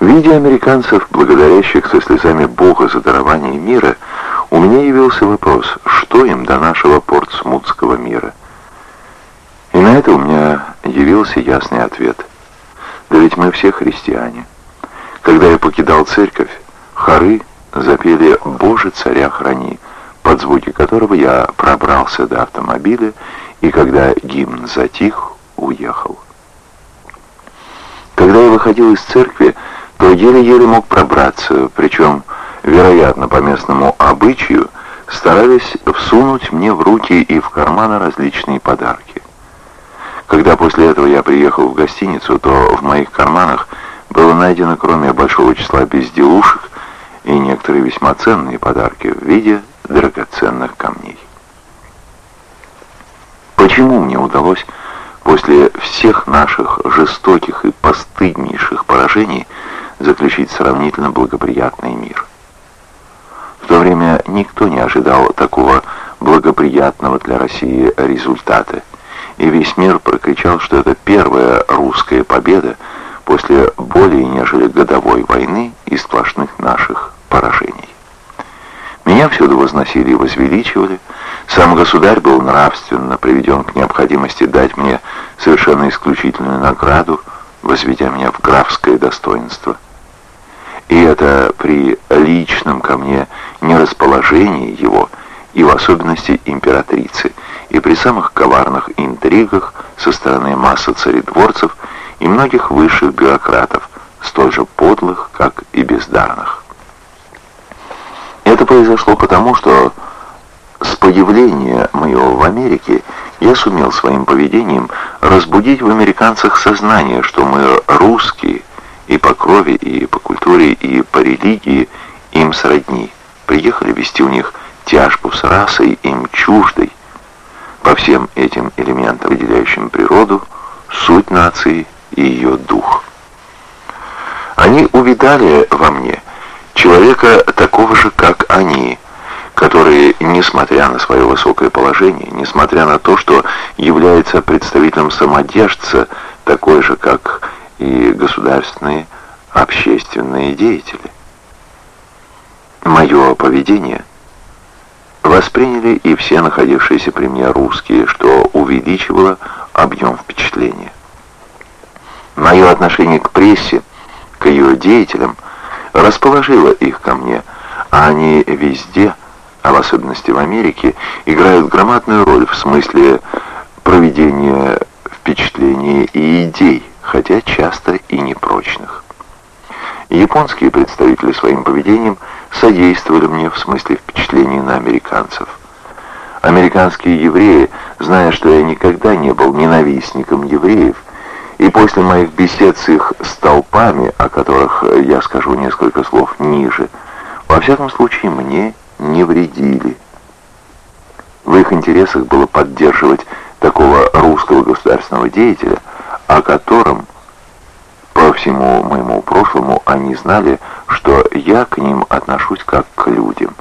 Видя американцев, благодарящих со слезами Бога за дарование мира, у меня явился вопрос, что им до нашего портсмутского мира? И на это у меня явился ясный ответ. Да ведь мы все христиане. Когда я покидал церковь, хоры запели «Боже, царя храни», под звуки которого я пробрался до автомобиля, и когда гимн затих, уехал. Когда я выходил из церкви, то еле-еле мог пробраться, причем, вероятно, по местному обычаю, старались всунуть мне в руки и в карманы различные подарки. Когда после этого я приехал в гостиницу, то в моих карманах было найдено, кроме большого числа безделушек, и некоторые весьма ценные подарки в виде драгоценных камней. Почему мне удалось после всех наших жестоких и постыднейших поражений заключить сравнительно благоприятный мир? В то время никто не ожидал такого благоприятного для России результата, и весь мир прокричал, что это первая русская победа после более нежели годовой войны и сплошных наших поражений. Меня всюду возносили и возвеличивали. Сам государь был нравственно приведен к необходимости дать мне совершенно исключительную награду, возведя меня в графское достоинство. И это при личном ко мне нерасположении его, и в особенности императрицы, и при самых коварных интригах со стороны массы царедворцев и многих высших бюрократов, столь же подлых, как и бездарных. Это произошло потому, что с появления моего в Америке я сумел своим поведением разбудить в американцах сознание, что мы русские и по крови, и по культуре, и по религии им сродни. Приехали вести у них тяжбу с расой им чуждой. По всем этим элементам, выделяющим природу, суть нации и ее дух. Они увидали во мне человека такого же, как они, который, несмотря на свое высокое положение, несмотря на то, что является представителем самодержца, такой же, как и государственные общественные деятели. Мое поведение восприняли и все находившиеся при мне русские, что увеличивало объем впечатления. Мое отношение к прессе, к ее деятелям – расположила их ко мне, а они везде, а в особенности в Америке, играют громадную роль в смысле проведения впечатлений и идей, хотя часто и непрочных. Японские представители своим поведением содействовали мне в смысле впечатлений на американцев. Американские евреи, зная, что я никогда не был ненавистником евреев, и после моих бесед с их столпами, о которых я скажу несколько слов ниже, во всяком случае мне не вредили. В их интересах было поддерживать такого русского государственного деятеля, о котором по всему моему прошлому они знали, что я к ним отношусь как к людям.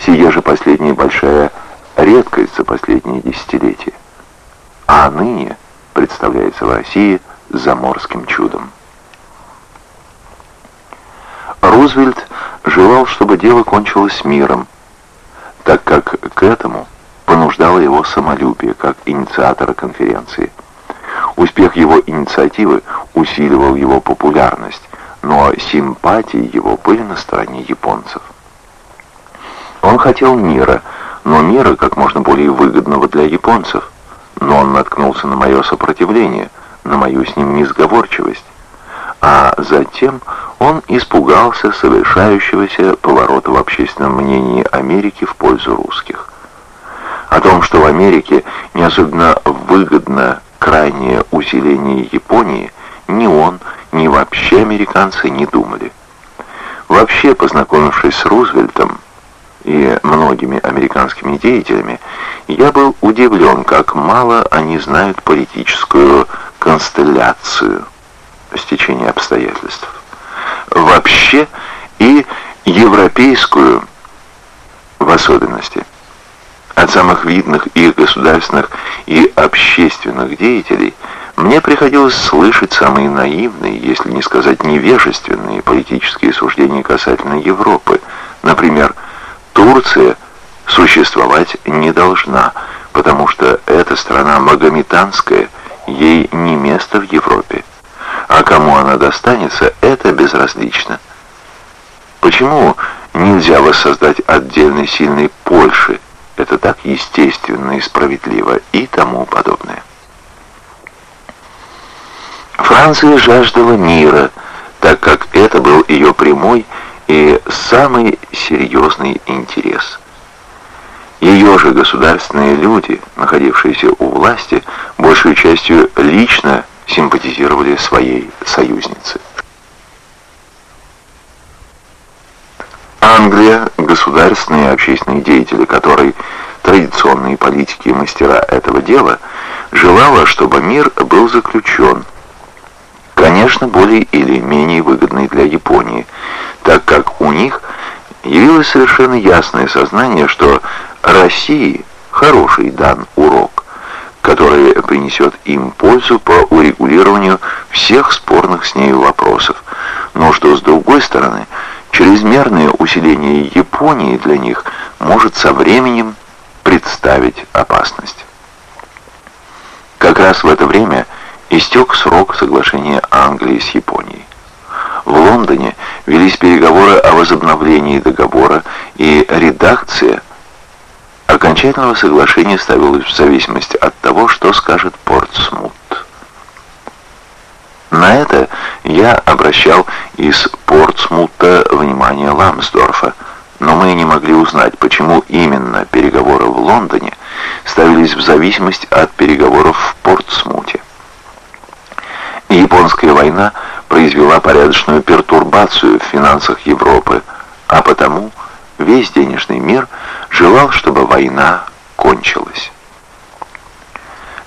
Сия же последняя большая редкость за последние десятилетия. А ныне представляется в России заморским чудом. Рузвельт желал, чтобы дело кончилось миром, так как к этому понуждало его самолюбие, как инициатора конференции. Успех его инициативы усиливал его популярность, но симпатии его были на стороне японцев. Он хотел мира, но мира как можно более выгодного для японцев но он наткнулся на мое сопротивление, на мою с ним несговорчивость. А затем он испугался совершающегося поворота в общественном мнении Америки в пользу русских. О том, что в Америке не особенно выгодно крайнее усиление Японии, ни он, ни вообще американцы не думали. Вообще, познакомившись с Рузвельтом, и многими американскими деятелями, я был удивлен, как мало они знают политическую констелляцию стечения обстоятельств. Вообще и европейскую в особенности. От самых видных и государственных, и общественных деятелей Мне приходилось слышать самые наивные, если не сказать невежественные политические суждения касательно Европы. Например, Турция существовать не должна, потому что эта страна магометанская, ей не место в Европе. А кому она достанется, это безразлично. Почему нельзя воссоздать отдельной сильной Польши? Это так естественно и справедливо и тому подобное. Франция жаждала мира, так как это был ее прямой и самый серьезный интерес. Ее же государственные люди, находившиеся у власти, большей частью лично симпатизировали своей союзнице. Англия, государственные и общественные деятели, которые традиционные политики и мастера этого дела, желала, чтобы мир был заключен, конечно, более или менее выгодный для Японии, так как у них явилось совершенно ясное сознание, что России хороший дан урок, который принесет им пользу по урегулированию всех спорных с нею вопросов, но что, с другой стороны, чрезмерное усиление Японии для них может со временем представить опасность. Как раз в это время истек срок соглашения Англии с Японией. В Лондоне велись переговоры о возобновлении договора, и редакция окончательного соглашения ставилась в зависимости от того, что скажет Портсмут. На это я обращал из Портсмута внимание Ламсдорфа, но мы не могли узнать, почему именно переговоры в Лондоне ставились в зависимость от переговоров в Портсмуте. Японская война произвела порядочную пертурбацию в финансах Европы, а потому весь денежный мир желал, чтобы война кончилась.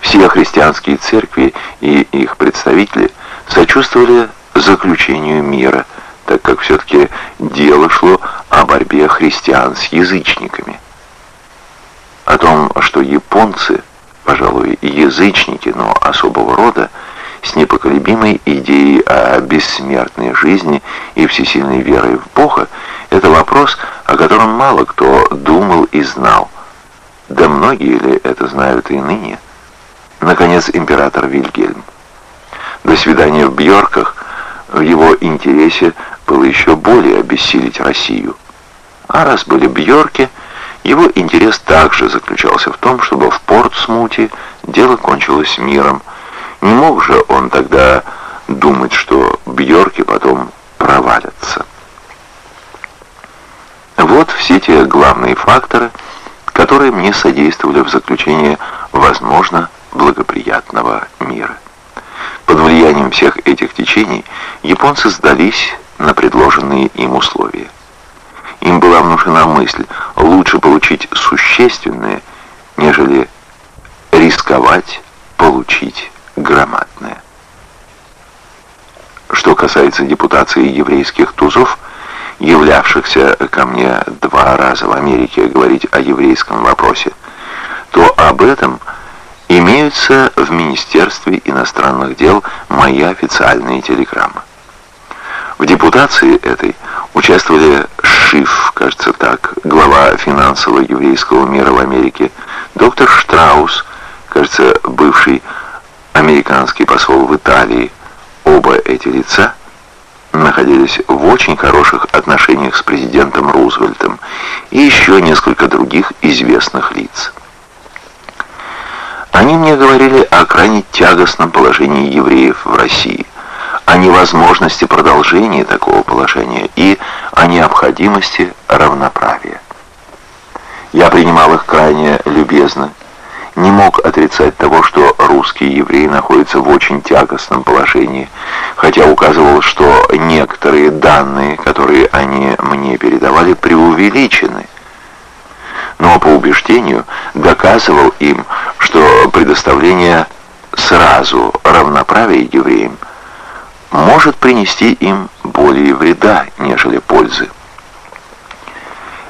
Все христианские церкви и их представители сочувствовали заключению мира, так как все-таки дело шло о борьбе христиан с язычниками. О том, что японцы, пожалуй, язычники, но особого рода, с непоколебимой идеей о бессмертной жизни и всесильной верой в Бога, это вопрос, о котором мало кто думал и знал. Да многие ли это знают и ныне? Наконец, император Вильгельм. До свидания в Бьорках в его интересе было еще более обессилить Россию. А раз были Бьорки, его интерес также заключался в том, чтобы в Портсмуте дело кончилось миром, не мог же он тогда думать, что Бьорки потом провалятся. Вот все те главные факторы, которые мне содействовали в заключении, возможно, благоприятного мира. Под влиянием всех этих течений японцы сдались на предложенные им условия. Им была внушена мысль, лучше получить существенное, нежели рисковать получить громадная. Что касается депутации еврейских тузов, являвшихся ко мне два раза в Америке говорить о еврейском вопросе, то об этом имеются в Министерстве иностранных дел мои официальные телеграммы. В депутации этой участвовали Шиф, кажется так, глава финансового еврейского мира в Америке, доктор Штраус, кажется, бывший американский посол в Италии, оба эти лица находились в очень хороших отношениях с президентом Рузвельтом и еще несколько других известных лиц. Они мне говорили о крайне тягостном положении евреев в России, о невозможности продолжения такого положения и о необходимости равноправия. Я принимал их крайне любезно, не мог отрицать того, что русские евреи находятся в очень тягостном положении, хотя указывал, что некоторые данные, которые они мне передавали, преувеличены. Но по убеждению доказывал им, что предоставление сразу равноправия евреям может принести им более вреда, нежели пользы.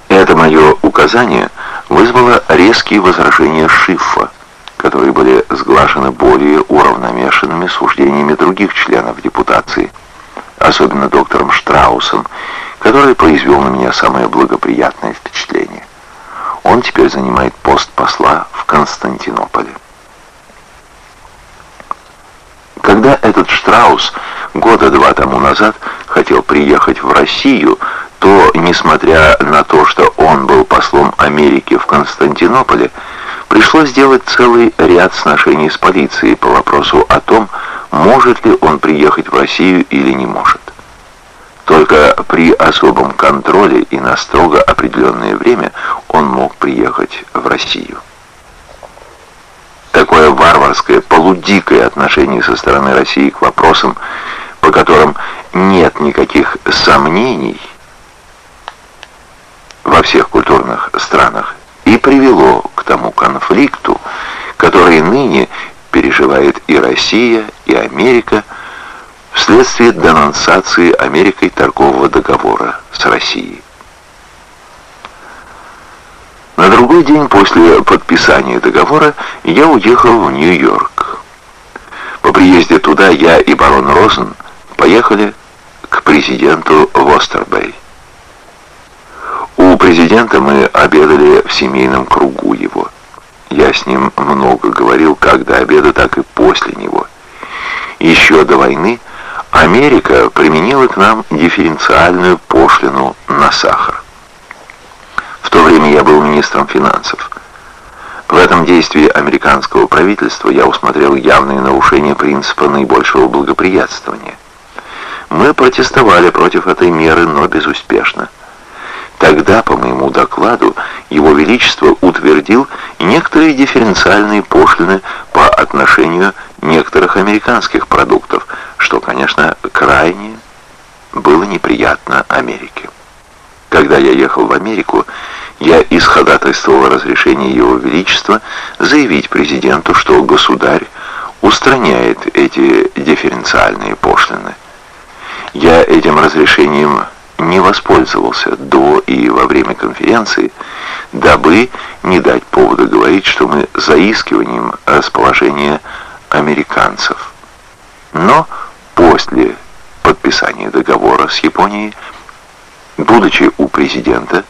Это мое указание вызвало резкие возражения Шиффа, которые были сглашены более уравномешанными суждениями других членов депутации, особенно доктором Штраусом, который произвел на меня самое благоприятное впечатление. Он теперь занимает пост посла в Константинополе. Когда этот Штраус года два тому назад хотел приехать в Россию, то, несмотря на то, что он был послом Америки в Константинополе, пришлось сделать целый ряд сношений с полицией по вопросу о том, может ли он приехать в Россию или не может. Только при особом контроле и на строго определенное время он мог приехать в Россию. Такое варварское, полудикое отношение со стороны России к вопросам, по которым нет никаких сомнений во всех культурных странах, и привело к тому конфликту, который ныне переживает и Россия, и Америка, вследствие денонсации Америкой торгового договора с Россией. На другой день после подписания договора я уехал в Нью-Йорк. По приезде туда я и барон Розен поехали к президенту Востербей. У президента мы обедали в семейном кругу его. Я с ним много говорил как до обеда, так и после него. Еще до войны Америка применила к нам дифференциальную пошлину на сахар. В то время я был министром финансов. В этом действии американского правительства я усмотрел явные нарушения принципа наибольшего благоприятствования. Мы протестовали против этой меры, но безуспешно. Тогда, по моему докладу, Его Величество утвердил некоторые дифференциальные пошлины по отношению некоторых американских продуктов, что, конечно, крайне было неприятно Америке. Когда я ехал в Америку, я исходатайствовал разрешение Его Величества заявить президенту, что государь устраняет эти дифференциальные пошлины. Я этим разрешением не воспользовался до и во время конференции, дабы не дать повода говорить, что мы заискиванием расположения американцев. Но после подписания договора с Японией, будучи у президента,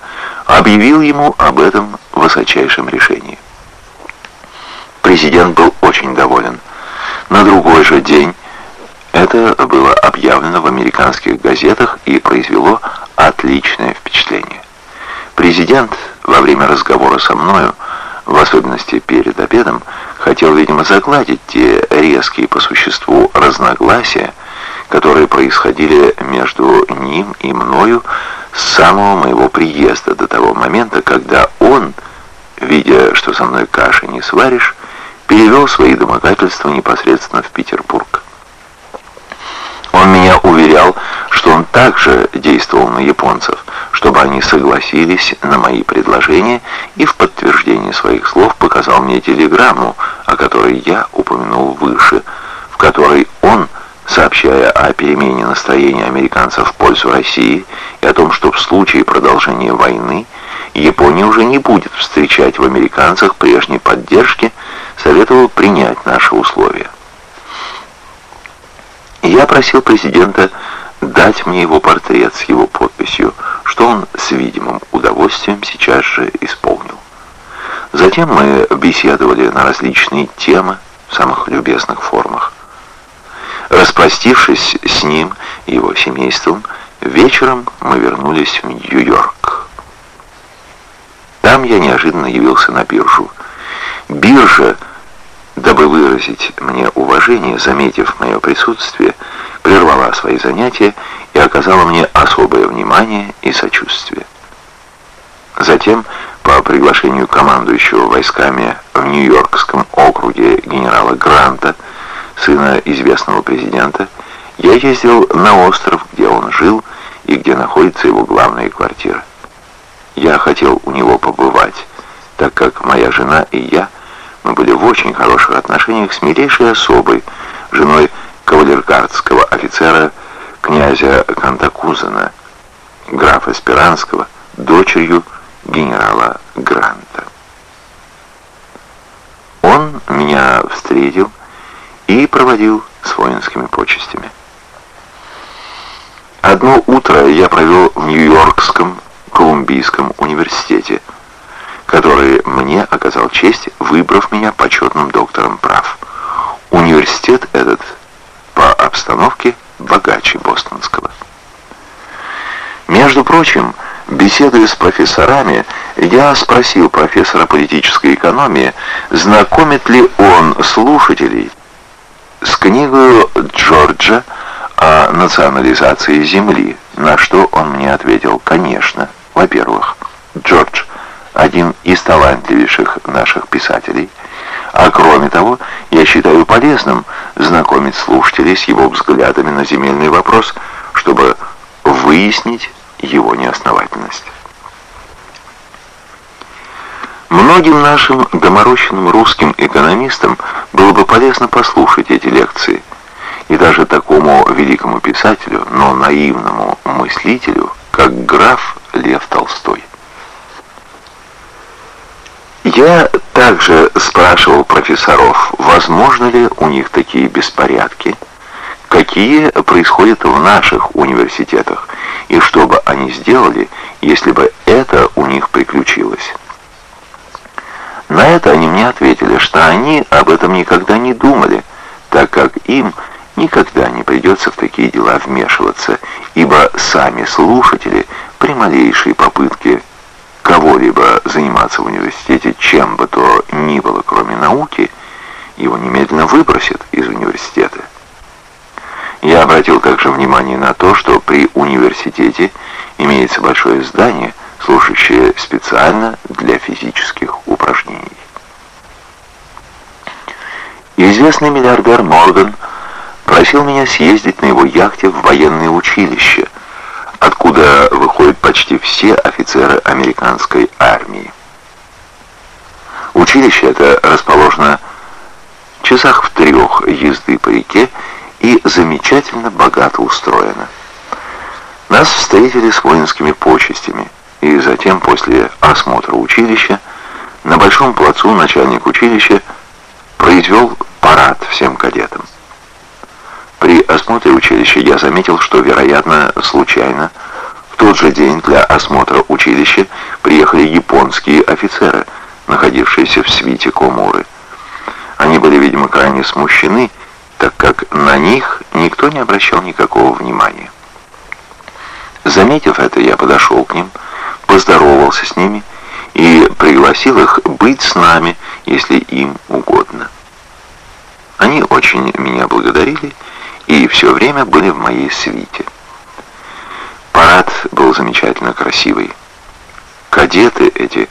объявил ему об этом высочайшем решении. Президент был очень доволен. На другой же день это было объявлено в американских газетах и произвело отличное впечатление. Президент во время разговора со мною, в особенности перед обедом, хотел, видимо, загладить те резкие по существу разногласия, которые происходили между ним и мною с самого моего приезда до того момента, когда он, видя, что со мной каши не сваришь, перевел свои домогательства непосредственно в Петербург. Он меня уверял, что он также действовал на японцев, чтобы они согласились на мои предложения и в подтверждение своих слов показал мне телеграмму, о которой я упомянул выше, в которой он сообщая о перемене настроения американцев в пользу России и о том, что в случае продолжения войны Япония уже не будет встречать в американцах прежней поддержки, советовал принять наши условия. Я просил президента дать мне его портрет с его подписью, что он с видимым удовольствием сейчас же исполнил. Затем мы беседовали на различные темы в самых любезных формах. Распростившись с ним и его семейством, вечером мы вернулись в Нью-Йорк. Там я неожиданно явился на биржу. Биржа, дабы выразить мне уважение, заметив мое присутствие, прервала свои занятия и оказала мне особое внимание и сочувствие. Затем, по приглашению командующего войсками в Нью-Йоркском округе генерала Гранта, сына известного президента, я ездил на остров, где он жил и где находится его главная квартира. Я хотел у него побывать, так как моя жена и я, мы были в очень хороших отношениях с милейшей особой, женой кавалергардского офицера князя Кантакузена, графа Спиранского, дочерью генерала Гранта. Он меня встретил и проводил с воинскими почестями. Одно утро я провел в Нью-Йоркском Колумбийском университете, который мне оказал честь, выбрав меня почетным доктором прав. Университет этот по обстановке богаче бостонского. Между прочим, беседуя с профессорами, я спросил профессора политической экономии, знакомит ли он слушателей с книгой Джорджа о национализации земли, на что он мне ответил, конечно. Во-первых, Джордж один из талантливейших наших писателей, а кроме того, я считаю полезным знакомить слушателей с его взглядами на земельный вопрос, чтобы выяснить его неосновательность. Многим нашим доморощенным русским экономистам было бы полезно послушать эти лекции, и даже такому великому писателю, но наивному мыслителю, как граф Лев Толстой. Я также спрашивал профессоров, возможно ли у них такие беспорядки, какие происходят в наших университетах, и что бы они сделали, если бы это у них приключилось. На это они мне ответили, что они об этом никогда не думали, так как им никогда не придется в такие дела вмешиваться, ибо сами слушатели при малейшей попытке кого-либо заниматься в университете чем бы то ни было, кроме науки, его немедленно выбросят из университета. Я обратил также внимание на то, что при университете имеется большое здание, служащее специально для физических упражнений. Известный миллиардер Морган просил меня съездить на его яхте в военное училище, откуда выходят почти все офицеры американской армии. Училище это расположено в часах в трех езды по реке и замечательно богато устроено. Нас встретили с воинскими почестями, и затем после осмотра училища на Большом плацу начальник училища произвел парад всем кадетам. При осмотре училища я заметил, что, вероятно, случайно, в тот же день для осмотра училища приехали японские офицеры, находившиеся в свите Комуры. Они были, видимо, крайне смущены, так как на них никто не обращал никакого внимания. Заметив это, я подошел к ним, поздоровался с ними и пригласил их быть с нами, если им угодно. Они очень меня благодарили и все время были в моей свите. Парад был замечательно красивый. Кадеты эти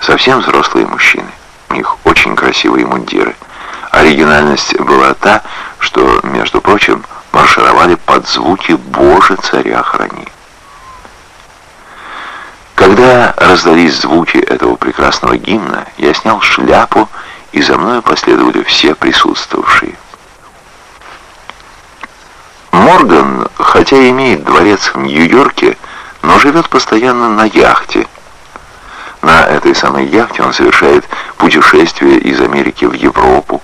совсем взрослые мужчины. У них очень красивые мундиры. Оригинальность была та, что, между прочим, маршировали под звуки «Боже, царя храни». Когда раздались звуки этого прекрасного гимна, я снял шляпу, и за мною последовали все присутствовавшие. Морган, хотя имеет дворец в Нью-Йорке, но живет постоянно на яхте. На этой самой яхте он совершает путешествия из Америки в Европу,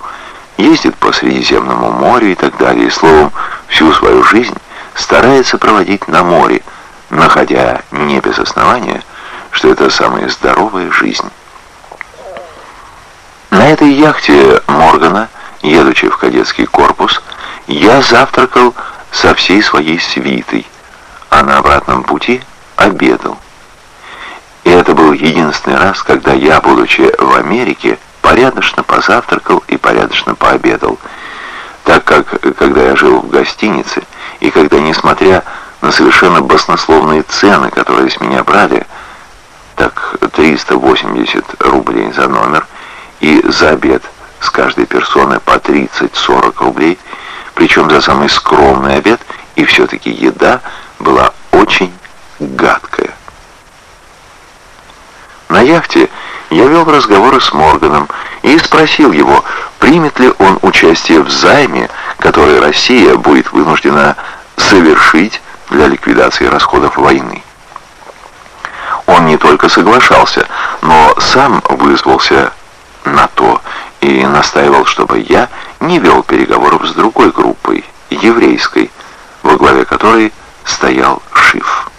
ездит по Средиземному морю и так далее. Словом, всю свою жизнь старается проводить на море, находя не без основания, что это самая здоровая жизнь. На этой яхте Моргана, едучи в кадетский корпус, я завтракал со всей своей свитой, а на обратном пути обедал. И это был единственный раз, когда я, будучи в Америке, порядочно позавтракал и порядочно пообедал, так как, когда я жил в гостинице, и когда, несмотря на совершенно баснословные цены, которые с меня брали, так 380 рублей за номер, и за обед с каждой персоны по 30-40 рублей, причем за самый скромный обед, и все-таки еда была очень гадкая. На яхте я вел разговоры с Морганом и спросил его, примет ли он участие в займе, который Россия будет вынуждена совершить для ликвидации расходов войны. Он не только соглашался, но сам вызвался на то и настаивал, чтобы я не вел переговоров с другой группой, еврейской, во главе которой стоял Шиф.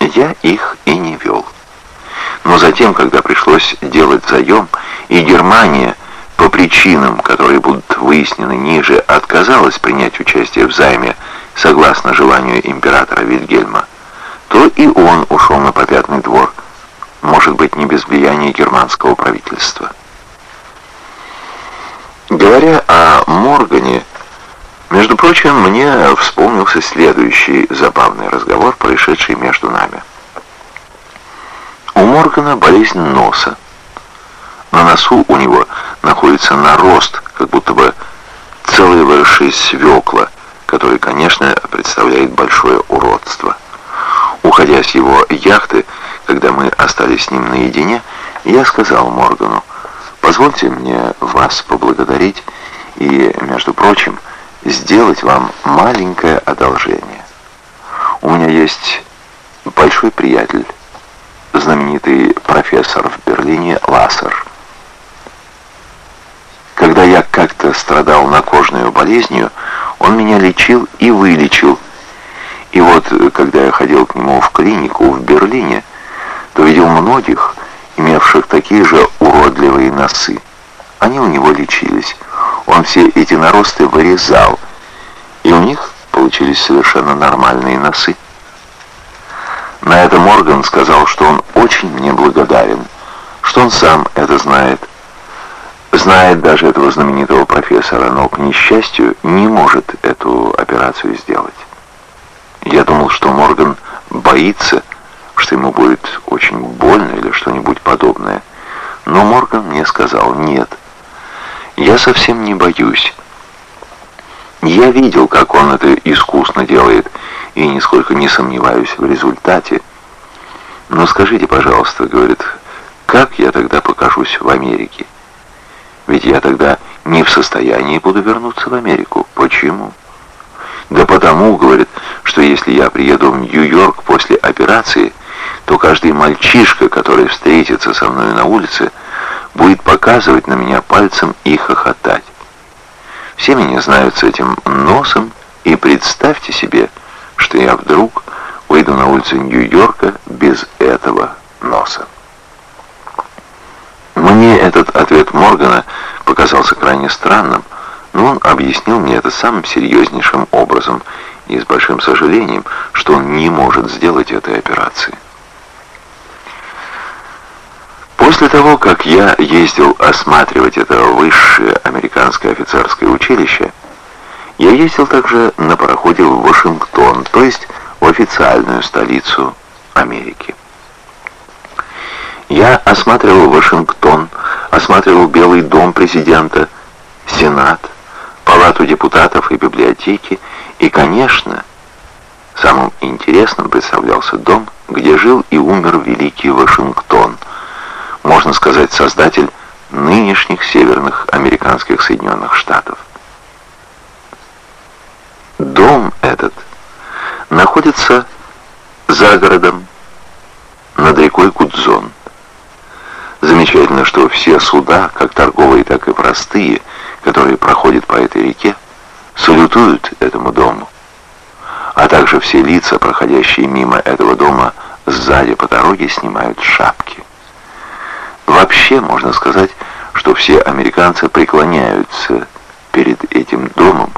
Я их и не вел. Но затем, когда пришлось делать заем, и Германия, по причинам, которые будут выяснены ниже, отказалась принять участие в займе согласно желанию императора Вильгельма, то и он ушел на попятный двор, может быть, не без влияния германского правительства. Говоря о Моргане, между прочим, мне вспомнился следующий забавный разговор, происшедший между нами. У Моргана болезнь носа. На носу у него находится нарост, как будто бы целое выросшее свекла, который, конечно, представляет большое уродство. Уходя с его яхты, когда мы остались с ним наедине, я сказал Моргану, Позвольте мне вас поблагодарить и, между прочим, сделать вам маленькое одолжение. У меня есть большой приятель, знаменитый профессор в Берлине Лассер. Когда я как-то страдал накожной болезнью, он меня лечил и вылечил. И вот, когда я ходил к нему в клинику в Берлине, то видел многих, имевших такие же уродливые носы. Они у него лечились. Он все эти наросты вырезал, и у них получились совершенно нормальные носы. На это Морган сказал, что он очень мне благодарен, что он сам это знает. Знает даже этого знаменитого профессора, но, к несчастью, не может эту операцию сделать. Я думал, что Морган боится, что ему будет очень больно или что-нибудь подобное. Но Морган мне сказал «нет». Я совсем не боюсь. Я видел, как он это искусно делает, и нисколько не сомневаюсь в результате. Но скажите, пожалуйста, говорит, как я тогда покажусь в Америке? Ведь я тогда не в состоянии буду вернуться в Америку. Почему? Да потому, говорит, что если я приеду в Нью-Йорк после операции, то каждый мальчишка, который встретится со мной на улице, будет показывать на меня пальцем и хохотать. Все меня знают с этим носом, и представьте себе, что я вдруг выйду на улицу Нью-Йорка без этого носа. Мне этот ответ Моргана показался крайне странным, но он объяснил мне это самым серьезнейшим образом и с большим сожалением, что он не может сделать этой операции. После того, как я ездил осматривать это высшее американское офицерское училище, я ездил также на пароходе в Вашингтон, то есть в официальную столицу Америки. Я осматривал Вашингтон, осматривал Белый дом президента, Сенат, Палату депутатов и библиотеки, и, конечно, самым интересным представлялся дом, где жил и умер великий Вашингтон – можно сказать, создатель нынешних северных американских Соединенных Штатов. Дом этот находится за городом над рекой Гудзон. Замечательно, что все суда, как торговые, так и простые, которые проходят по этой реке, салютуют этому дому. А также все лица, проходящие мимо этого дома сзади по дороге, снимают шапки. Вообще можно сказать, что все американцы преклоняются перед этим домом,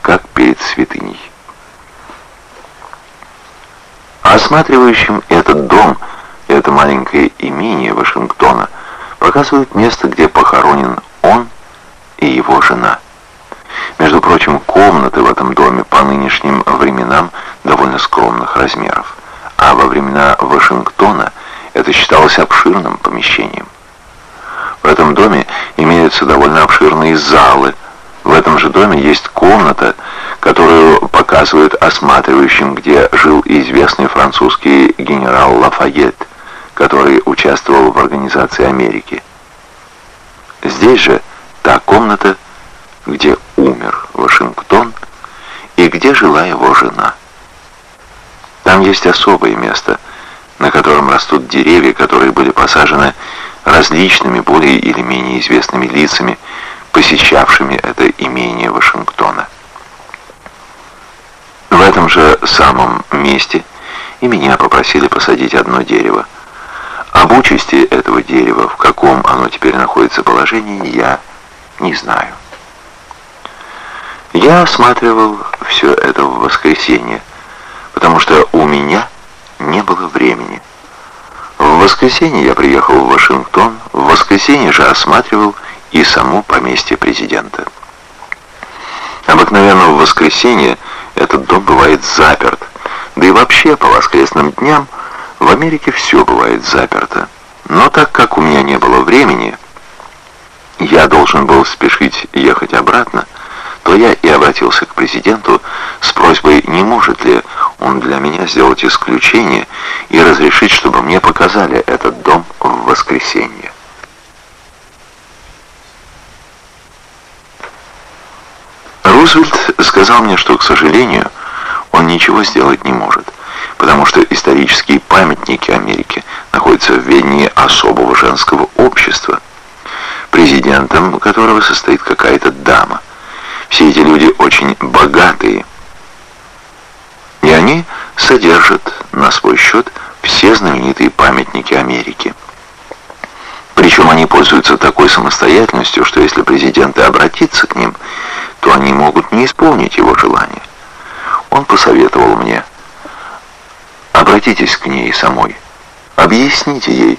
как перед святыней. Осматривающим этот дом, это маленькое имение Вашингтона, показывает место, где похоронен он и его жена. Между прочим, комнаты в этом доме по нынешним временам довольно скромных размеров, а во времена Вашингтона это считалось обширным помещением. В этом доме имеются довольно обширные залы. В этом же доме есть комната, которую показывают осматривающим, где жил известный французский генерал Лафайет, который участвовал в организации Америки. Здесь же та комната, где умер Вашингтон и где жила его жена. Там есть особое место, на котором растут деревья, которые были посажены различными, более или менее известными лицами, посещавшими это имение Вашингтона. В этом же самом месте и меня попросили посадить одно дерево. Об участи этого дерева, в каком оно теперь находится положении, я не знаю. Я осматривал все это в воскресенье, потому что у меня не было времени. В воскресенье я приехал в Вашингтон, в воскресенье же осматривал и само поместье президента. Обыкновенно в воскресенье этот дом бывает заперт, да и вообще по воскресным дням в Америке все бывает заперто. Но так как у меня не было времени, я должен был спешить ехать обратно, то я и обратился к президенту с просьбой, не может ли он для меня сделать исключение и разрешить, чтобы мне показали этот дом в воскресенье. Рузвельт сказал мне, что, к сожалению, он ничего сделать не может, потому что исторические памятники Америки находятся в ведении особого женского общества, президентом которого состоит какая-то дама. Все эти люди очень богатые, и они содержат на свой счет все знаменитые памятники Америки. Причем они пользуются такой самостоятельностью, что если президент и обратится к ним, то они могут не исполнить его желание. Он посоветовал мне, обратитесь к ней самой, объясните ей,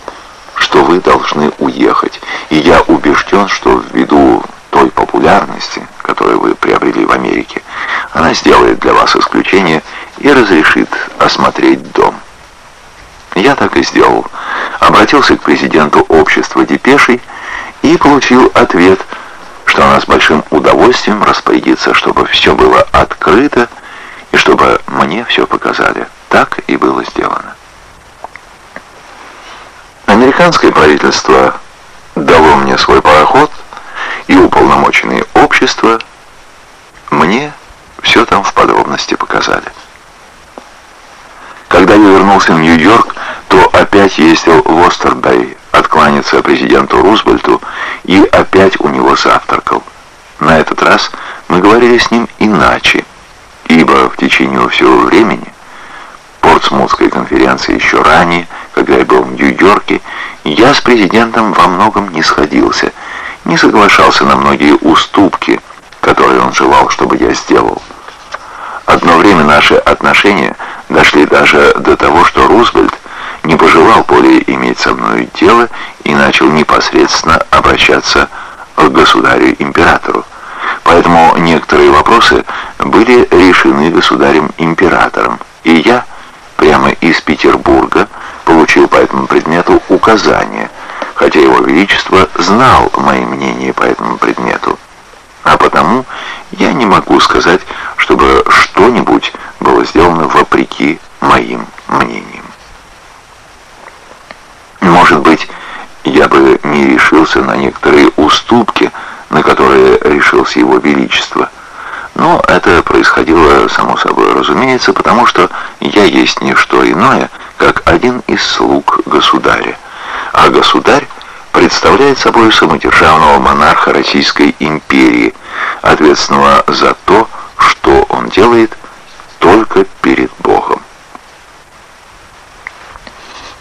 что вы должны уехать, и я убежден, что ввиду той популярности, которую вы приобрели в Америке, она сделает для вас исключение и разрешит осмотреть дом. Я так и сделал. Обратился к президенту общества депешей и получил ответ, что она с большим удовольствием распорядится, чтобы все было открыто и чтобы мне все показали. Так и было сделано. Американское правительство дало мне свой пароход и уполномоченные общества мне все там в подробности показали. Когда я вернулся в Нью-Йорк, то опять ездил в Остербей откланяться президенту Рузвельту и опять у него завтракал. На этот раз мы говорили с ним иначе, ибо в течение всего времени Портсмутской конференции еще ранее, когда я был в Нью-Йорке, я с президентом во многом не сходился, не соглашался на многие уступки, которые он желал, чтобы я сделал. Одно время наши отношения дошли даже до того, что Рузвельт не пожелал более иметь со мной дело и начал непосредственно обращаться к государю-императору. Поэтому некоторые вопросы были решены государем-императором, и я прямо из Петербурга получил по этому предмету указание, хотя его величество знал мои мнения по этому предмету. А потому я не могу сказать, чтобы что-нибудь было сделано вопреки моим мнениям. Может быть, я бы не решился на некоторые уступки, на которые решился его величество, но это происходило, само собой разумеется, потому что я есть не что иное, как один из слуг государя. А государь представляет собой самодержавного монарха Российской империи, ответственного за то, что он делает только перед Богом.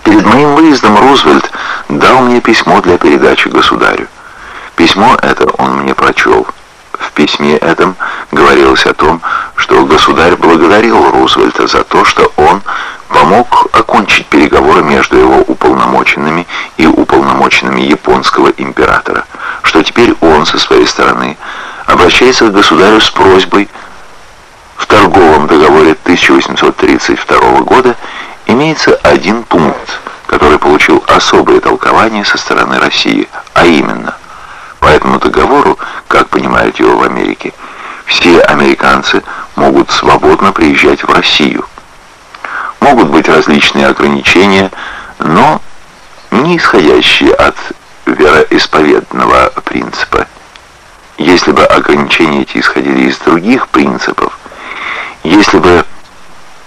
Перед моим выездом Рузвельт дал мне письмо для передачи государю. Письмо это он мне прочел. В письме этом говорилось о том, что государь благодарил Рузвельта за то, что он помог окончить переговоры между его уполномоченными и уполномоченными японского императора, что теперь он со своей стороны обращается к государю с просьбой в торговом договоре 1832 года имеется один пункт, который получил особое толкование со стороны России, а именно – по этому договору, как понимают его в Америке, все американцы могут свободно приезжать в Россию. Могут быть различные ограничения, но не исходящие от вероисповедного принципа. Если бы ограничения эти исходили из других принципов, если бы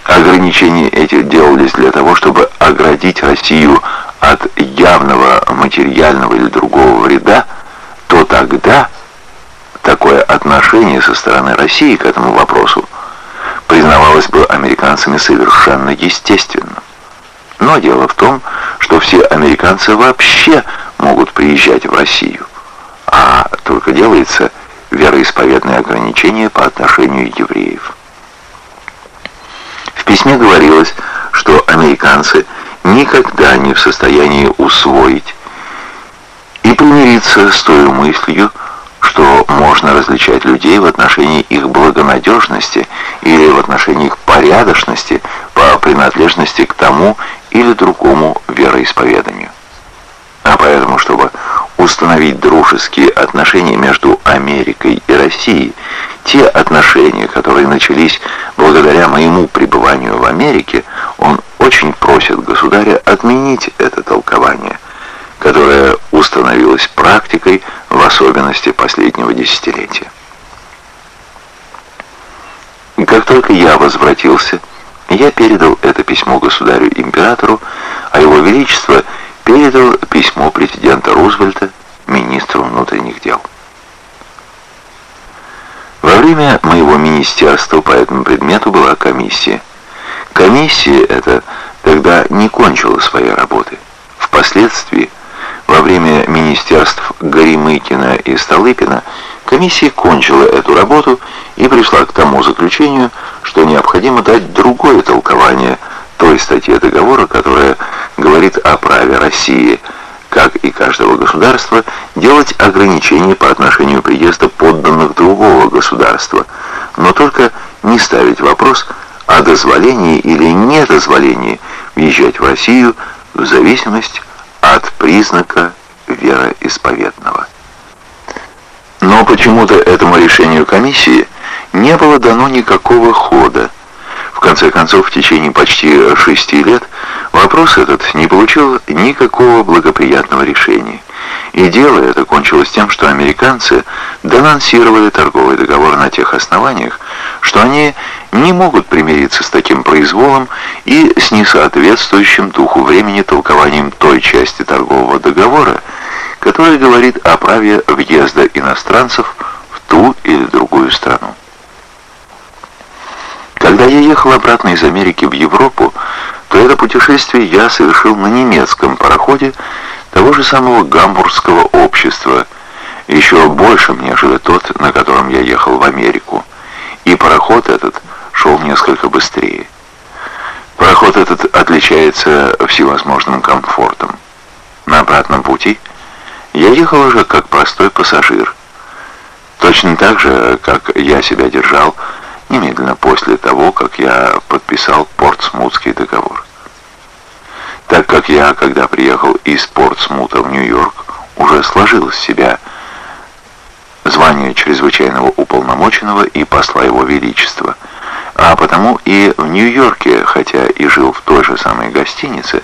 ограничения эти делались для того, чтобы оградить Россию от явного материального или другого вреда, то тогда такое отношение со стороны России к этому вопросу признавалось бы американцами совершенно естественным. Но дело в том, что все американцы вообще могут приезжать в Россию, а только делается вероисповедное ограничение по отношению евреев. Письме говорилось, что американцы никогда не в состоянии усвоить и примириться с той мыслью, что можно различать людей в отношении их благонадежности или в отношении их порядочности по принадлежности к тому или другому вероисповеданию. А поэтому, чтобы установить дружеские отношения между Америкой и Россией, те отношения, которые начались благодаря моему пребыванию в Америке, он очень просит государя отменить это толкование, которое установилось практикой в особенности последнего десятилетия. Как только я возвратился, я передал это письмо государю-императору, а его величество передал письмо президента Рузвельта министру внутренних дел. Во время моего министерства по этому предмету была комиссия. Комиссия эта тогда не кончила своей работы. Впоследствии, во время министерств Горемыкина и Столыпина, комиссия кончила эту работу и пришла к тому заключению, что необходимо дать другое толкование той статье договора, которая говорит о праве России, как и каждого государства, делать ограничения по отношению приезда подданных другого государства, но только не ставить вопрос о дозволении или недозволении въезжать в Россию в зависимости от признака вероисповедного. Но почему-то этому решению комиссии не было дано никакого хода. В конце концов, в течение почти шести лет вопрос этот не получил никакого благоприятного решения. И дело это кончилось тем, что американцы денонсировали торговый договор на тех основаниях, что они не могут примириться с таким произволом и с несоответствующим духу времени толкованием той части торгового договора, которая говорит о праве въезда иностранцев в ту или другую страну. Когда я ехал обратно из Америки в Европу, то это путешествие я совершил на немецком пароходе того же самого гамбургского общества, еще большим, нежели тот, на котором я ехал в Америку. И пароход этот шел несколько быстрее. Пароход этот отличается всевозможным комфортом. На обратном пути я ехал уже как простой пассажир. Точно так же, как я себя держал немедленно после того, как я подписал Портсмутский договор. Так как я, когда приехал из Портсмута в Нью-Йорк, уже сложил из себя звание чрезвычайного уполномоченного и посла его величества, а потому и в Нью-Йорке, хотя и жил в той же самой гостинице,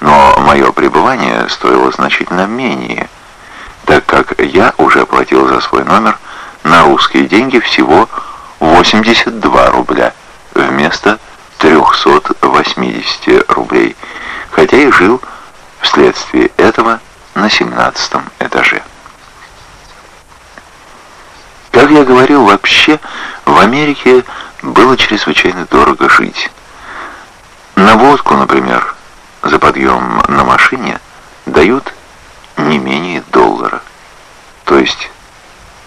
но мое пребывание стоило значительно менее, так как я уже платил за свой номер на русские деньги всего 82 рубля вместо 380 рублей, хотя и жил вследствие этого на 17 этаже. Как я говорил, вообще в Америке было чрезвычайно дорого жить. На водку, например, за подъем на машине дают не менее доллара, то есть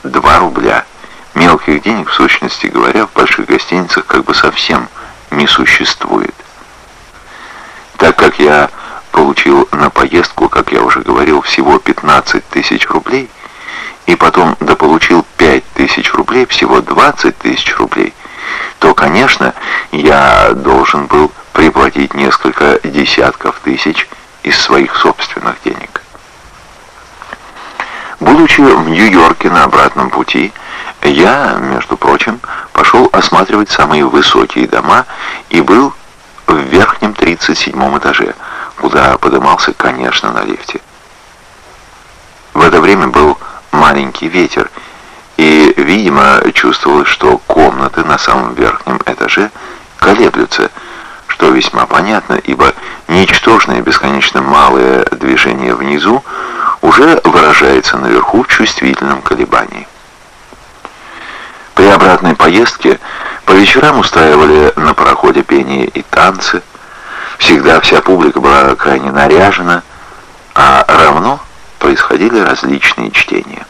2 рубля. Мелких денег, в сущности говоря, в больших гостиницах как бы совсем не существует. Так как я получил на поездку, как я уже говорил, всего 15 тысяч рублей, и потом дополучил 5 тысяч рублей, всего 20 тысяч рублей, то, конечно, я должен был приплатить несколько десятков тысяч из своих собственных денег. Будучи в Нью-Йорке на обратном пути, я, между прочим, пошел осматривать самые высокие дома и был в верхнем 37 этаже, куда подымался, конечно, на лифте. В это время был маленький ветер, и, видимо, чувствовалось, что комнаты на самом верхнем этаже колеблются, что весьма понятно, ибо ничтожное бесконечно малое движение внизу уже выражается наверху в чувствительном колебании. При обратной поездке по вечерам устраивали на пароходе пение и танцы. Всегда вся публика была крайне наряжена, а равно происходили различные чтения.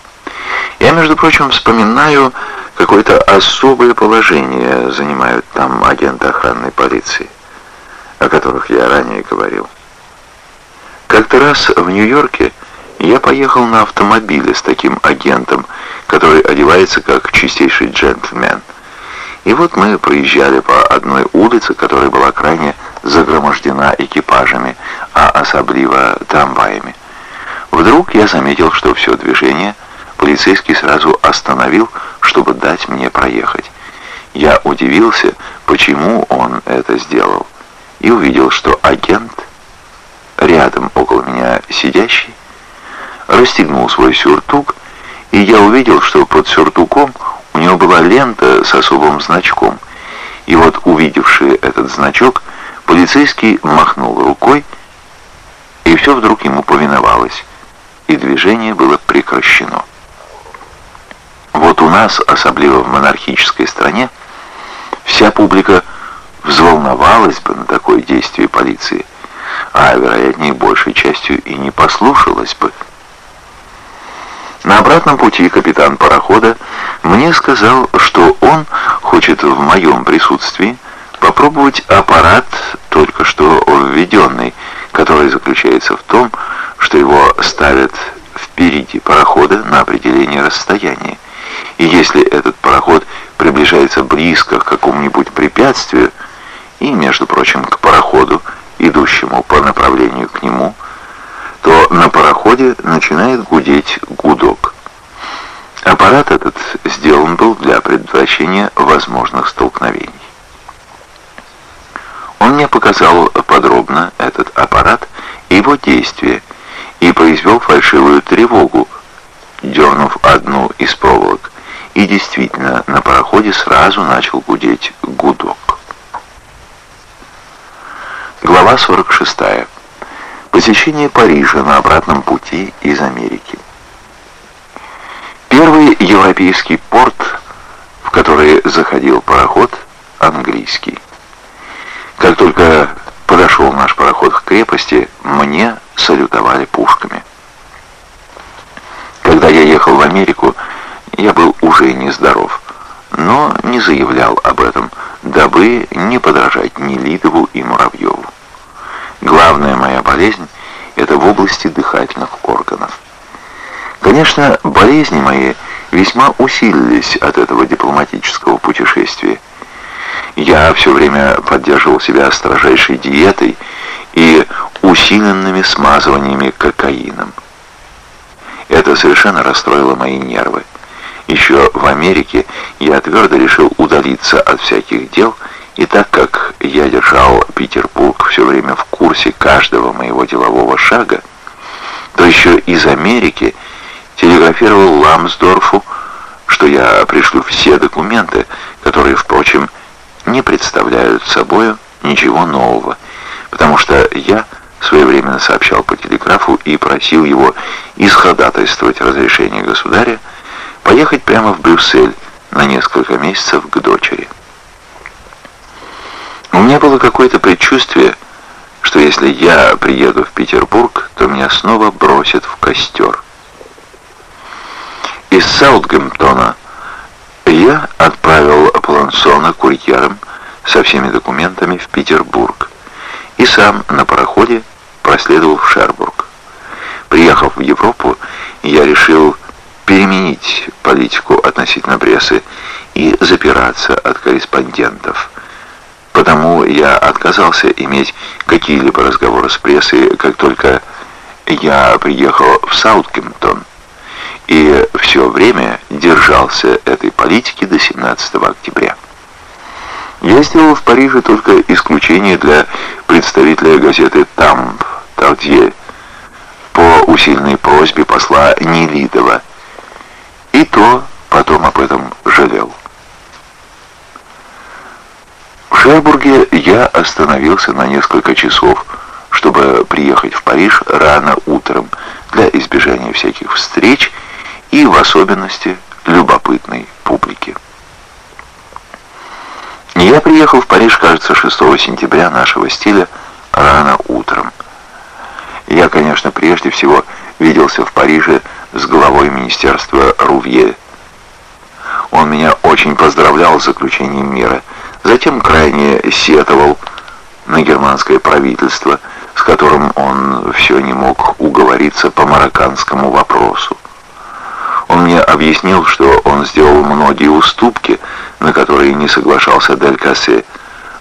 Я, между прочим, вспоминаю, какое-то особое положение занимают там агенты охранной полиции, о которых я ранее говорил. Как-то раз в Нью-Йорке я поехал на автомобиле с таким агентом, который одевается как чистейший джентльмен. И вот мы проезжали по одной улице, которая была крайне загромождена экипажами, а особливо трамваями. Вдруг я заметил, что все движение полицейский сразу остановил, чтобы дать мне проехать. Я удивился, почему он это сделал, и увидел, что агент, рядом около меня сидящий, расстегнул свой сюртук, и я увидел, что под сюртуком у него была лента с особым значком. И вот, увидевший этот значок, полицейский махнул рукой, и все вдруг ему повиновалось, и движение было прекращено. Вот у нас, особливо в монархической стране, вся публика взволновалась бы на такое действие полиции, а, вероятнее, большей частью и не послушалась бы. На обратном пути капитан парохода мне сказал, что он хочет в моем присутствии попробовать аппарат, только что введенный, который заключается в том, что его ставят впереди парохода на определение расстояния. И если этот пароход приближается близко к какому-нибудь препятствию, и, между прочим, к пароходу, идущему по направлению к нему, пароходе начинает гудеть гудок. Аппарат этот сделан был для предотвращения возможных столкновений. Он мне показал подробно этот аппарат и его действия и произвел фальшивую тревогу, дернув одну из проволок. И действительно, на пароходе сразу начал гудеть гудок. Глава 46. Посещение Парижа на обратном пути из Америки. Первый европейский порт, в который заходил пароход, английский. Как только подошел наш пароход к крепости, мне салютовали пушками. Когда я ехал в Америку, я был уже нездоров, но не заявлял об этом, дабы не подражать ни Лидову и Муравьеву. Главная моя болезнь – это в области дыхательных органов. Конечно, болезни мои весьма усилились от этого дипломатического путешествия. Я все время поддерживал себя строжайшей диетой и усиленными смазываниями кокаином. Это совершенно расстроило мои нервы. Еще в Америке я твердо решил удалиться от всяких дел, и так как я держал Петербург все время в курсе каждого моего делового шага, то еще из Америки телеграфировал Ламсдорфу, что я пришлю все документы, которые, впрочем, не представляют собой ничего нового, потому что я своевременно сообщал по телеграфу и просил его исходатайствовать разрешение государя поехать прямо в Брюссель на несколько месяцев к дочери. Какое-то предчувствие, что если я приеду в Петербург, то меня снова бросят в костер. Из Саутгемптона я отправил Плансона курьером со всеми документами в Петербург и сам на пароходе проследовал в Шербург. Приехав в Европу, я решил переменить политику относительно прессы и запираться от корреспондентов. Потому я отказался иметь какие-либо разговоры с прессой, как только я приехал в Саутгемптон, и все время держался этой политики до 17 октября. Я сделал в Париже только исключение для представителя газеты «Тамп» Тардье по усиленной просьбе посла Нелидова, и то потом об этом жалел. В Шербурге я остановился на несколько часов, чтобы приехать в Париж рано утром для избежания всяких встреч и в особенности любопытной публики. Я приехал в Париж, кажется, 6 сентября нашего стиля рано утром. Я, конечно, прежде всего виделся в Париже с главой министерства Рувье. Он меня очень поздравлял с заключением мира, затем крайне сетовал на германское правительство, с которым он все не мог уговориться по марокканскому вопросу. Он мне объяснил, что он сделал многие уступки, на которые не соглашался Дель Кассе,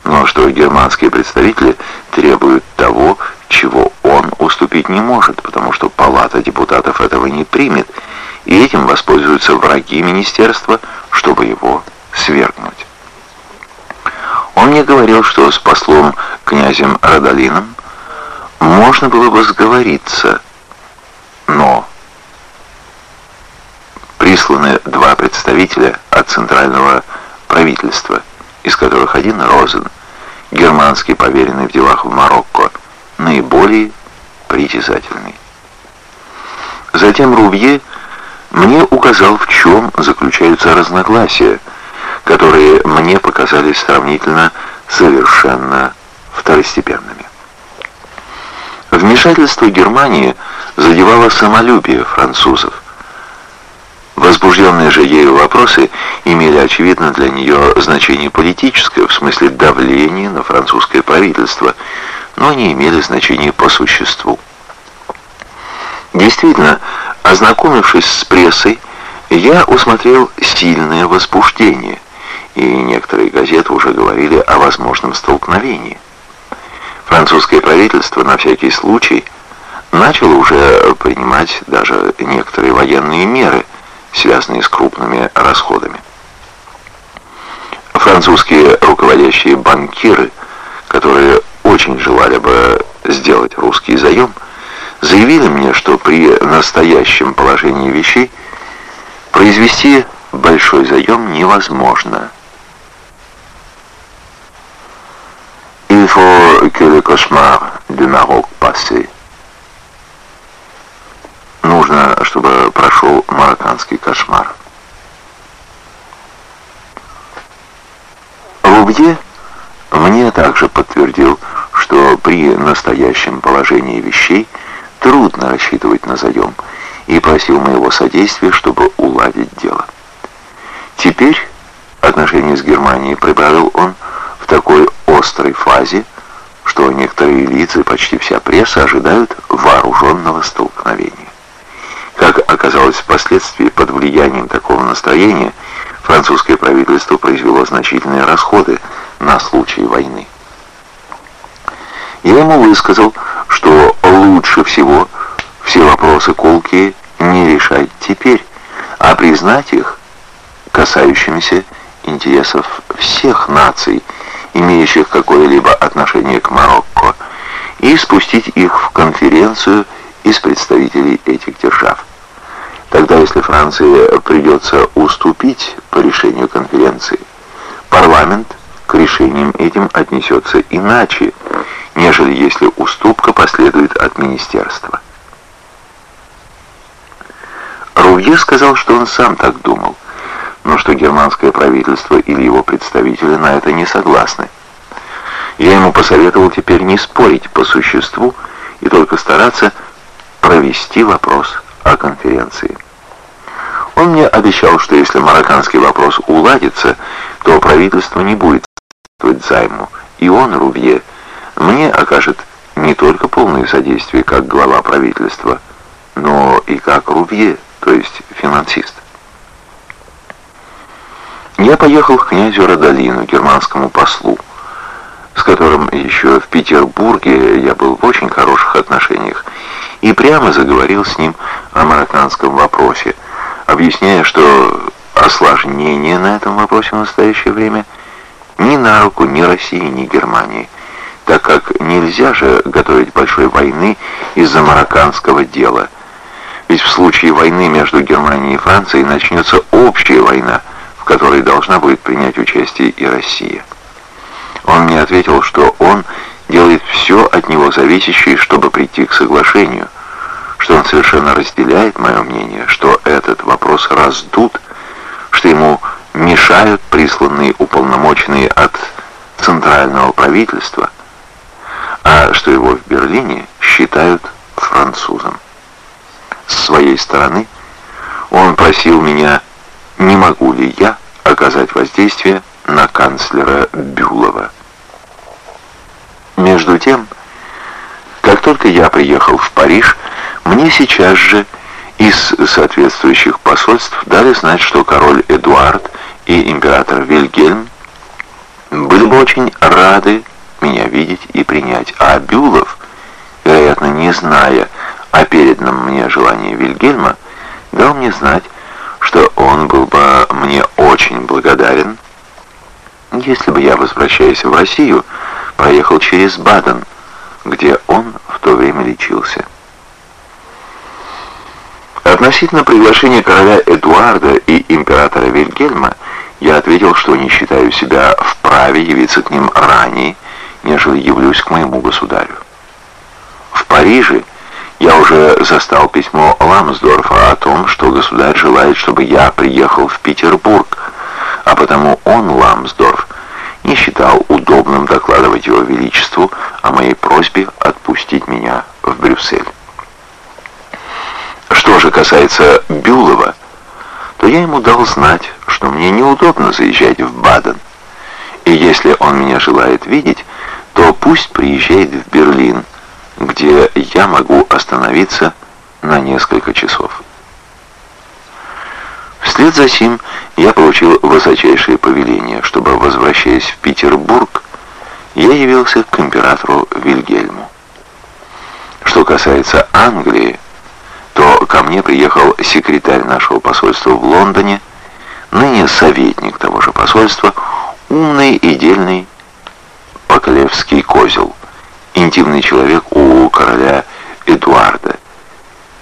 но что германские представители требуют того, чего он уступить не может, потому что палата депутатов этого не примет, и этим воспользуются враги министерства, чтобы его свергнуть. Он мне говорил, что с послом князем Радолином можно было бы сговориться, но присланы два представителя от центрального правительства, из которых один Розен, германский поверенный в делах в Марокко, наиболее притязательный. Затем Рубье мне указал, в чем заключаются разногласия, которые мне показались сравнительно совершенно второстепенными. Вмешательство Германии задевало самолюбие французов. Возбужденные же ею вопросы имели, очевидно, для нее значение политическое, в смысле давления на французское правительство – но не имели значения по существу. Действительно, ознакомившись с прессой, я усмотрел сильное возбуждение, и некоторые газеты уже говорили о возможном столкновении. Французское правительство на всякий случай начало уже принимать даже некоторые военные меры, связанные с крупными расходами. Французские руководящие банкиры, которые очень желали бы сделать русский заем, заявили мне, что при настоящем положении вещей произвести большой заем невозможно. Il faut que le cauchemar du Maroc passe. Нужно, чтобы прошел марокканский кошмар. Рубье мне также подтвердил, что при настоящем положении вещей трудно рассчитывать на заем, и просил моего содействия, чтобы уладить дело. Теперь отношения с Германией прибавил он в такой острой фазе, что некоторые лица и почти вся пресса ожидают вооруженного столкновения. Как оказалось впоследствии, под влиянием такого настроения французское правительство произвело значительные расходы на случай войны. Я ему высказал, что лучше всего все вопросы колки не решать теперь, а признать их касающимися интересов всех наций, имеющих какое-либо отношение к Марокко, и спустить их в конференцию из представителей этих держав. Тогда, если Франции придется уступить по решению конференции, парламент к решениям этим отнесется иначе, нежели если уступка последует от министерства. Рувье сказал, что он сам так думал, но что германское правительство или его представители на это не согласны. Я ему посоветовал теперь не спорить по существу и только стараться провести вопрос о конференции. Он мне обещал, что если марокканский вопрос уладится, то правительство не будет займу, и он, Рувье, мне окажет не только полное содействие как глава правительства, но и как Рувье, то есть финансист. Я поехал к князю Радолину, германскому послу, с которым еще в Петербурге я был в очень хороших отношениях, и прямо заговорил с ним о марокканском вопросе, объясняя, что осложнение на этом вопросе в настоящее время ни на руку ни России, ни Германии – так как нельзя же готовить большой войны из-за марокканского дела. Ведь в случае войны между Германией и Францией начнется общая война, которой должна будет принять участие и Россия. Он мне ответил, что он делает все от него зависящее, чтобы прийти к соглашению, что он совершенно разделяет мое мнение, что этот вопрос раздут, что ему мешают присланные уполномоченные от центрального правительства, а что его в Берлине считают французом. С своей стороны он просил меня, не могу ли я оказать воздействие на канцлера Бюлова. Между тем, как только я приехал в Париж, мне сейчас же из соответствующих посольств дали знать, что король Эдуард и император Вильгельм были бы очень рады меня видеть и принять, а Бюлов, вероятно, не зная о переданном мне желании Вильгельма, дал мне знать, что он был бы мне очень благодарен, если бы я, возвращаясь в Россию, проехал через Баден, где он в то время лечился. Относительно приглашения короля Эдуарда и императора Вильгельма, я ответил, что не считаю себя вправе явиться к ним ранее, нежели явлюсь к моему государю. В Париже я уже застал письмо Ламсдорфа о том, что государь желает, чтобы я приехал в Петербург, а потому он, Ламсдорф, не считал удобным докладывать его величеству о моей просьбе отпустить меня в Брюссель. Что же касается Бюлова, то я ему дал знать, что мне неудобно заезжать в Баден, и если он меня желает видеть, то пусть приезжает в Берлин, где я могу остановиться на несколько часов. Вслед за сим я получил высочайшее повеление, чтобы, возвращаясь в Петербург, я явился к императору Вильгельму. Что касается Англии, то ко мне приехал секретарь нашего посольства в Лондоне, ныне советник того же посольства, умный и дельный Поклевский козел интимный человек у короля Эдуарда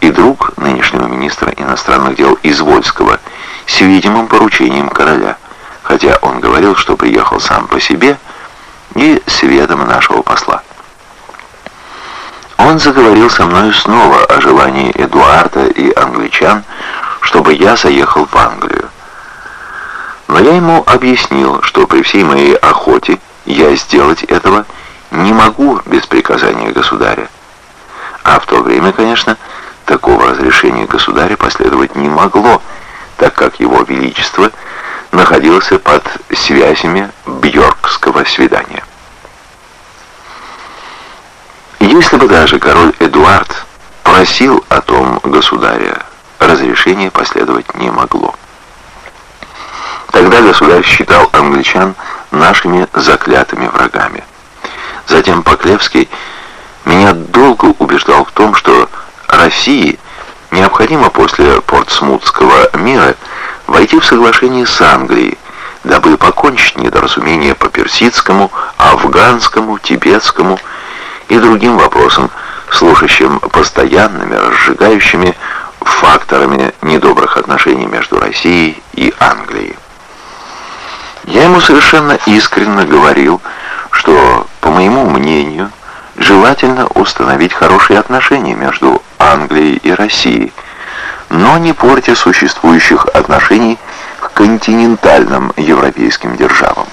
и друг нынешнего министра иностранных дел Извольского с видимым поручением короля, хотя он говорил, что приехал сам по себе и с ведома нашего посла. Он заговорил со мной снова о желании Эдуарда и англичан, чтобы я заехал в Англию. Но я ему объяснил, что при всей моей охоте я сделать этого не не могу без приказания государя. А в то время, конечно, такого разрешения государя последовать не могло, так как его величество находился под связями Бьоркского свидания. Если бы даже король Эдуард просил о том государя, разрешение последовать не могло. Тогда государь считал англичан нашими заклятыми врагами. Затем Поклевский меня долго убеждал в том, что России необходимо после Портсмутского мира войти в соглашение с Англией, дабы покончить недоразумение по персидскому, афганскому, тибетскому и другим вопросам, служащим постоянными, разжигающими факторами недобрых отношений между Россией и Англией. Я ему совершенно искренне говорил, что, по моему мнению, желательно установить хорошие отношения между Англией и Россией, но не портя существующих отношений к континентальным европейским державам.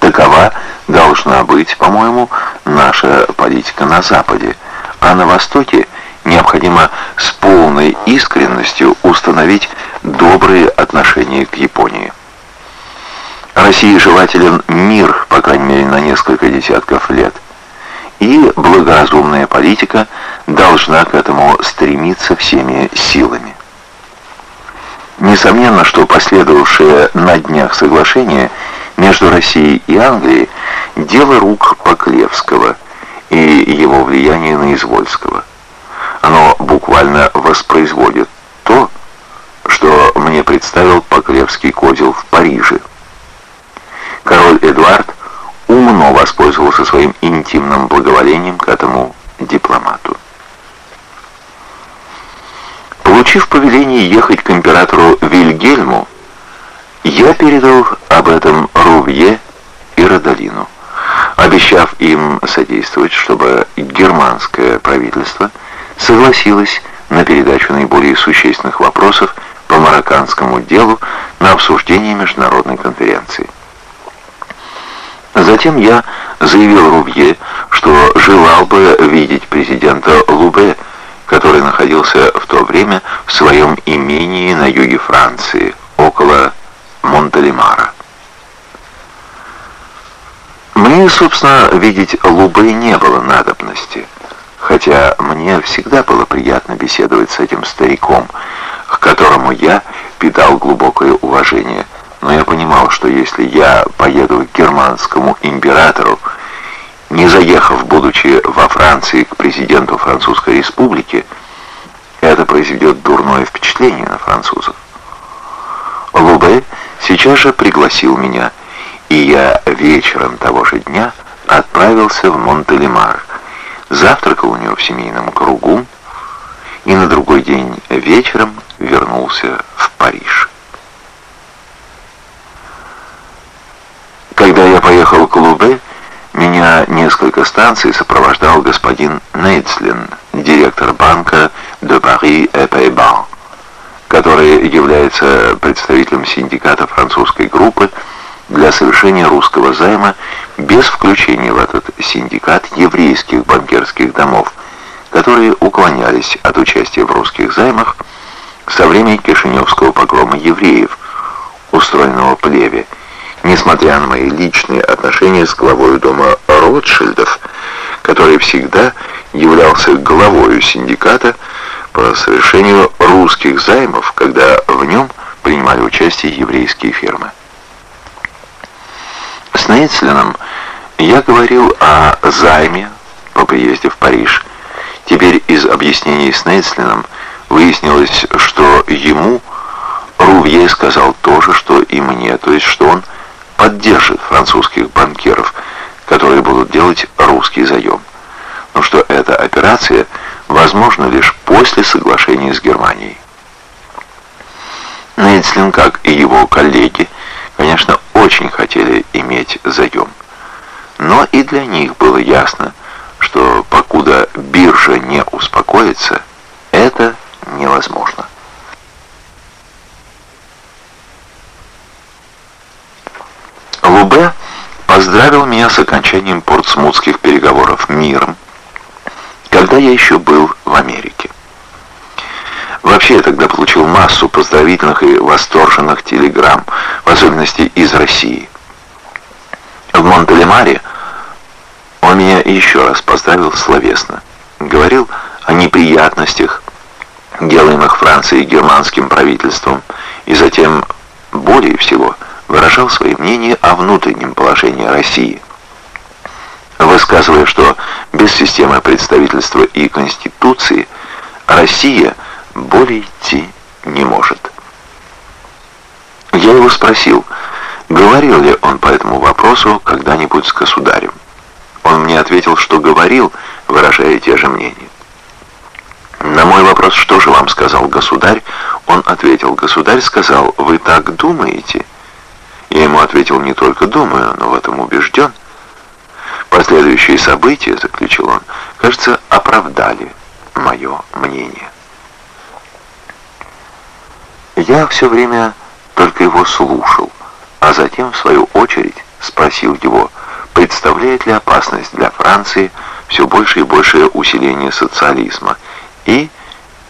Такова должна быть, по-моему, наша политика на Западе, а на Востоке необходимо с полной искренностью установить добрые отношения к Японии. России желателен мир, по крайней мере, на несколько десятков лет. И благоразумная политика должна к этому стремиться всеми силами. Несомненно, что последовавшее на днях соглашение между Россией и Англией – дело рук Поклевского и его влияние на Извольского. Оно буквально воспроизводит то, что мне представил Поклевский козел в Париже – король Эдуард умно воспользовался своим интимным благоволением к этому дипломату. Получив повеление ехать к императору Вильгельму, я передал об этом Рувье и Родолину, обещав им содействовать, чтобы германское правительство согласилось на передачу наиболее существенных вопросов по марокканскому делу на обсуждение международной конференции. Затем я заявил Рубье, что желал бы видеть президента Лубе, который находился в то время в своем имении на юге Франции, около Монтелемара. Мне, собственно, видеть Лубе не было надобности, хотя мне всегда было приятно беседовать с этим стариком, к которому я питал глубокое уважение, но я понимал, что если я поеду к германскому императору, не заехав, будучи во Франции, к президенту Французской Республики, это произведет дурное впечатление на французов. Лубе сейчас же пригласил меня, и я вечером того же дня отправился в Монтелемар, завтракал у него в семейном кругу, и на другой день вечером вернулся в Париж. Когда я поехал к Лубе, меня несколько станций сопровождал господин Нейцлин, директор банка de Paris et который является представителем синдиката французской группы для совершения русского займа без включения в этот синдикат еврейских банкирских домов, которые уклонялись от участия в русских займах со времени Кишиневского погрома евреев, устроенного плеве, несмотря на мои личные отношения с главой дома Ротшильдов, который всегда являлся главой синдиката по совершению русских займов, когда в нем принимали участие еврейские фирмы. С Нейцлином я говорил о займе по приезде в Париж. Теперь из объяснений с Нейцлином выяснилось, что ему Рувье сказал то же, что и мне, то есть, что он поддержит французских банкиров, которые будут делать русский заем. Но что эта операция возможна лишь после соглашения с Германией. Нейцлин, как и его коллеги, конечно, очень хотели иметь заем. Но и для них было ясно, что покуда биржа не успокоится, это невозможно. Лубе поздравил меня с окончанием портсмутских переговоров миром, когда я еще был в Америке. Вообще я тогда получил массу поздравительных и восторженных телеграмм, в особенности из России. В Монтелемаре он меня еще раз поздравил словесно. Говорил о неприятностях, делаемых Францией и германским правительством, и затем, более всего, выражал свои мнения о внутреннем положении России, высказывая, что без системы представительства и конституции Россия более идти не может. Я его спросил, говорил ли он по этому вопросу когда-нибудь с государем. Он мне ответил, что говорил, выражая те же мнения. На мой вопрос, что же вам сказал государь, он ответил, государь сказал, вы так думаете? Я ему ответил, не только думаю, но в этом убежден. Последующие события, заключил он, кажется, оправдали мое мнение. Я все время только его слушал, а затем, в свою очередь, спросил его, представляет ли опасность для Франции все больше и большее усиление социализма и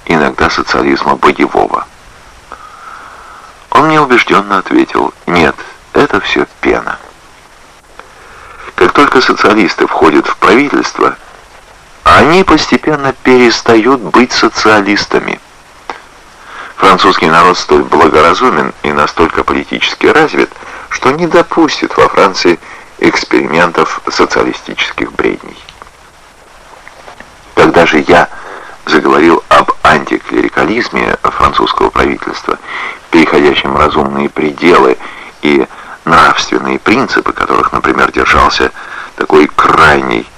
иногда социализма боевого. Он мне убежденно ответил, нет, это все пена. Как только социалисты входят в правительство, они постепенно перестают быть социалистами. Французский народ столь благоразумен и настолько политически развит, что не допустит во Франции экспериментов социалистических бредней. Когда же я заговорил об антиклерикализме французского правительства, переходящем разумные пределы и нравственные принципы, которых, например, держался такой крайний,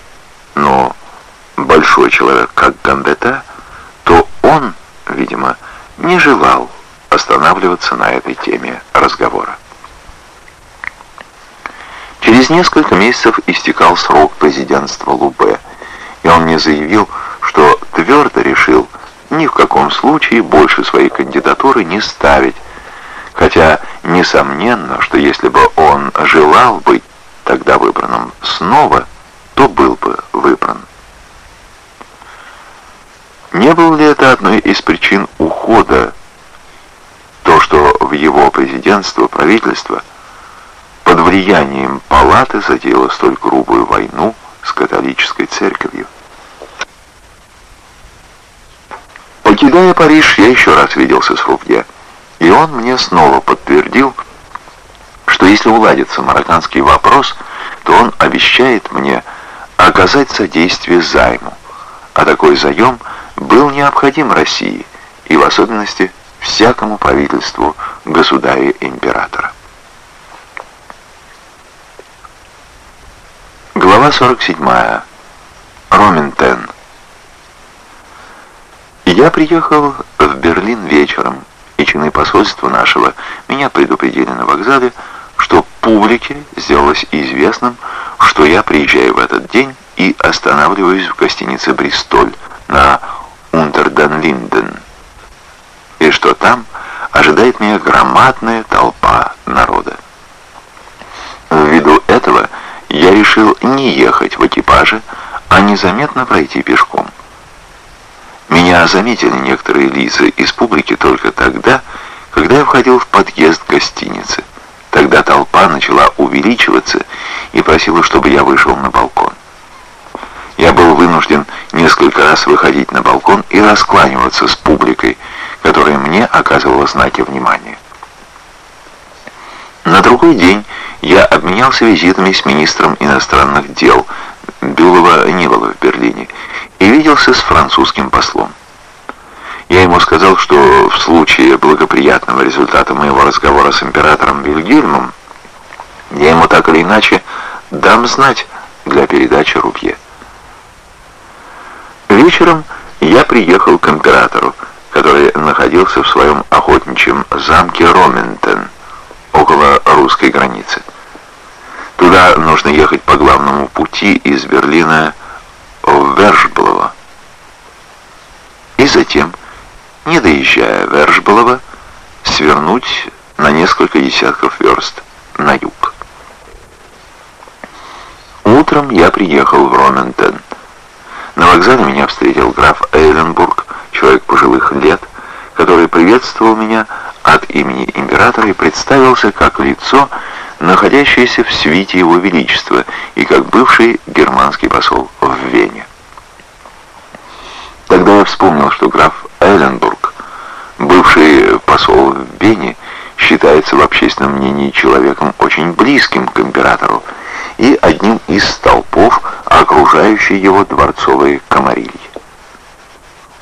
но большой человек, как Гамбета, то он, видимо, не желал останавливаться на этой теме разговора. Через несколько месяцев истекал срок президентства Лубе, и он мне заявил, что твердо решил ни в каком случае больше своей кандидатуры не ставить, хотя несомненно, что если бы он желал быть тогда выбранным снова, то был бы выбран. Не был ли это одной из причин ухода, то, что в его президентство правительство под влиянием палаты затеяло столь грубую войну с католической церковью? Покидая Париж, я еще раз виделся с Руфье, и он мне снова подтвердил, что если уладится марокканский вопрос, то он обещает мне оказать содействие займу, а такой заем – был необходим России и в особенности всякому правительству государя-императора. Глава 47. Роментен. Я приехал в Берлин вечером, и чины посольства нашего меня предупредили на вокзале, что публике сделалось известным, что я приезжаю в этот день и останавливаюсь в гостинице «Бристоль» на Унтерден-Линден, и что там ожидает меня громадная толпа народа. Ввиду этого я решил не ехать в экипаже, а незаметно пройти пешком. Меня заметили некоторые лица из публики только тогда, когда я входил в подъезд гостиницы. Тогда толпа начала увеличиваться и просила, чтобы я вышел на балкон. Я был вынужден несколько раз выходить на балкон и раскланиваться с публикой, которая мне оказывала знаки внимания. На другой день я обменялся визитами с министром иностранных дел, Бюлова не было в Берлине, и виделся с французским послом. Я ему сказал, что в случае благоприятного результата моего разговора с императором Вильгельмом я ему так или иначе дам знать для передачи Рупье. Вечером я приехал к императору, который находился в своем охотничьем замке Роментен, около русской границы. Туда нужно ехать по главному пути из Берлина в Вершблово. И затем, не доезжая Вершблова, свернуть на несколько десятков верст на юг. Утром я приехал в Роментен. На вокзале меня встретил граф Эйленбург, человек пожилых лет, который приветствовал меня от имени императора и представился как лицо, находящееся в свите его величества и как бывший германский посол в Вене. Тогда я вспомнил, что граф Эйленбург, бывший посол в Вене, считается в общественном мнении человеком очень близким к императору и одним из столпов окружающей его дворцовые комарильи.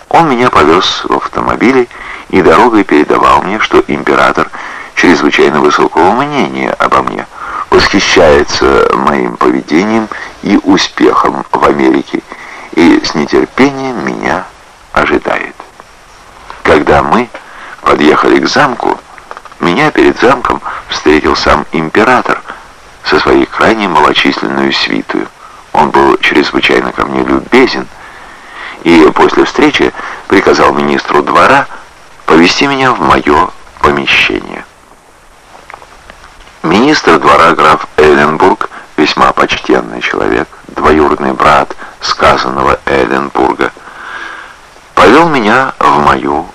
Он меня повез в автомобиле и дорогой передавал мне, что император чрезвычайно высокого мнения обо мне, восхищается моим поведением и успехом в Америке и с нетерпением меня ожидает. Когда мы подъехали к замку, меня перед замком встретил сам император со своей крайне малочисленную свитую. Он был чрезвычайно ко мне любезен, и после встречи приказал министру двора повести меня в мое помещение. Министр двора граф Эленбург, весьма почтенный человек, двоюродный брат сказанного Эленбурга, повел меня в мою